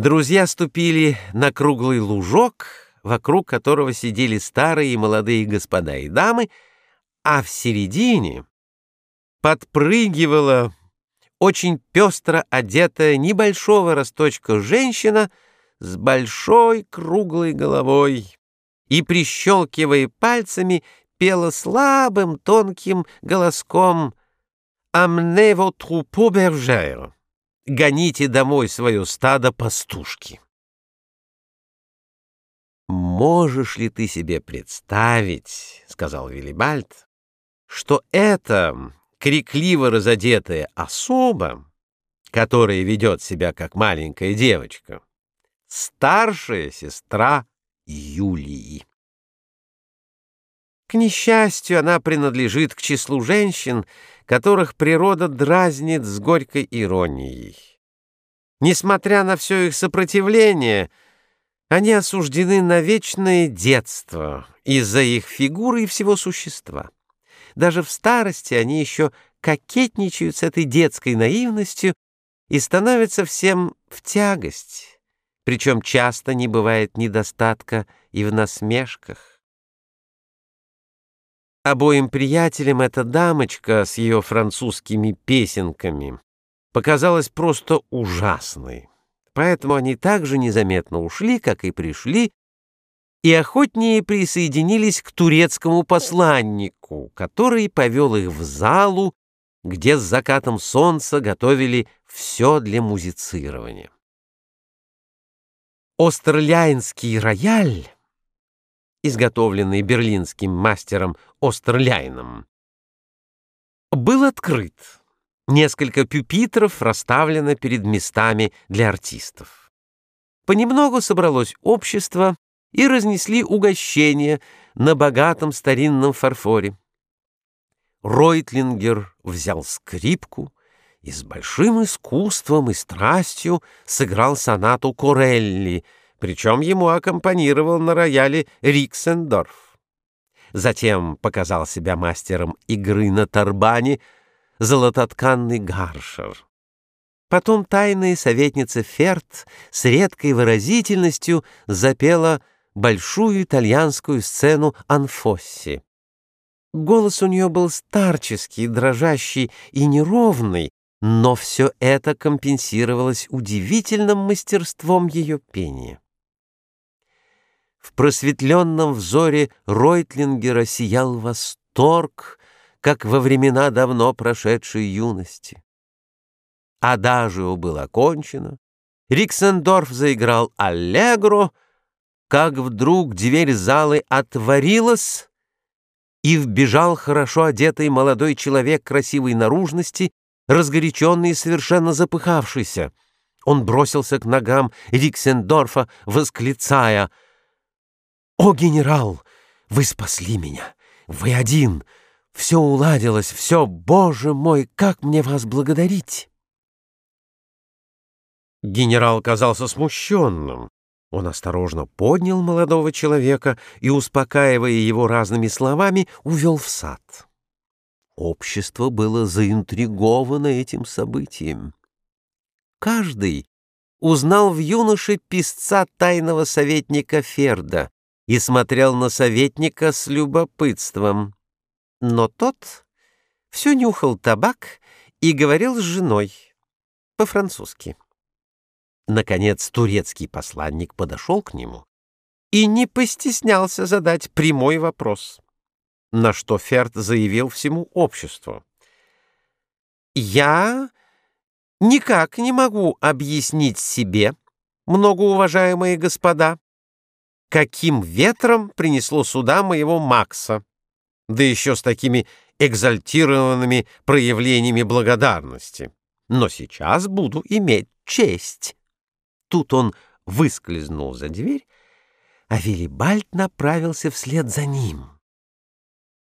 Друзья ступили на круглый лужок, вокруг которого сидели старые и молодые господа и дамы, а в середине подпрыгивала очень пестро одетая небольшого росточка женщина с большой круглой головой и, прищелкивая пальцами, пела слабым тонким голоском «Амне votre troupeau гоните домой свое стадо пастушки. «Можешь ли ты себе представить, — сказал Виллибальд, — что это крикливо разодетая особа, которая ведет себя как маленькая девочка, старшая сестра Юлии?» К несчастью, она принадлежит к числу женщин, которых природа дразнит с горькой иронией. Несмотря на все их сопротивление, они осуждены на вечное детство из-за их фигуры и всего существа. Даже в старости они еще кокетничают с этой детской наивностью и становятся всем в тягость, причем часто не бывает недостатка и в насмешках. Обоим приятелям эта дамочка с ее французскими песенками показалась просто ужасной. Поэтому они так же незаметно ушли, как и пришли, и охотнее присоединились к турецкому посланнику, который повел их в залу, где с закатом солнца готовили все для музицирования. Остерляйнский рояль изготовленный берлинским мастером Остерляйном, был открыт. Несколько пюпитров расставлено перед местами для артистов. Понемногу собралось общество и разнесли угощения на богатом старинном фарфоре. Ройтлингер взял скрипку и с большим искусством и страстью сыграл сонату Корелли — причем ему аккомпанировал на рояле Риксендорф. Затем показал себя мастером игры на тарбане золототканный гаршер. Потом тайная советница Ферт с редкой выразительностью запела большую итальянскую сцену «Анфосси». Голос у нее был старческий, дрожащий и неровный, но все это компенсировалось удивительным мастерством ее пения. В просветленном взоре Ройтлингера сиял восторг, как во времена давно прошедшей юности. Адажио было окончено, Риксендорф заиграл «Аллегро», как вдруг дверь залы отворилась, и вбежал хорошо одетый молодой человек красивой наружности, разгоряченный и совершенно запыхавшийся. Он бросился к ногам Риксендорфа, восклицая — «О, генерал, вы спасли меня! Вы один! Все уладилось, все, боже мой, как мне вас благодарить!» Генерал казался смущенным. Он осторожно поднял молодого человека и, успокаивая его разными словами, увел в сад. Общество было заинтриговано этим событием. Каждый узнал в юноше писца тайного советника Ферда, и смотрел на советника с любопытством. Но тот все нюхал табак и говорил с женой по-французски. Наконец турецкий посланник подошел к нему и не постеснялся задать прямой вопрос, на что Ферд заявил всему обществу. «Я никак не могу объяснить себе, многоуважаемые господа, каким ветром принесло сюда моего Макса, да еще с такими экзальтированными проявлениями благодарности. Но сейчас буду иметь честь. Тут он выскользнул за дверь, а Виллибальд направился вслед за ним.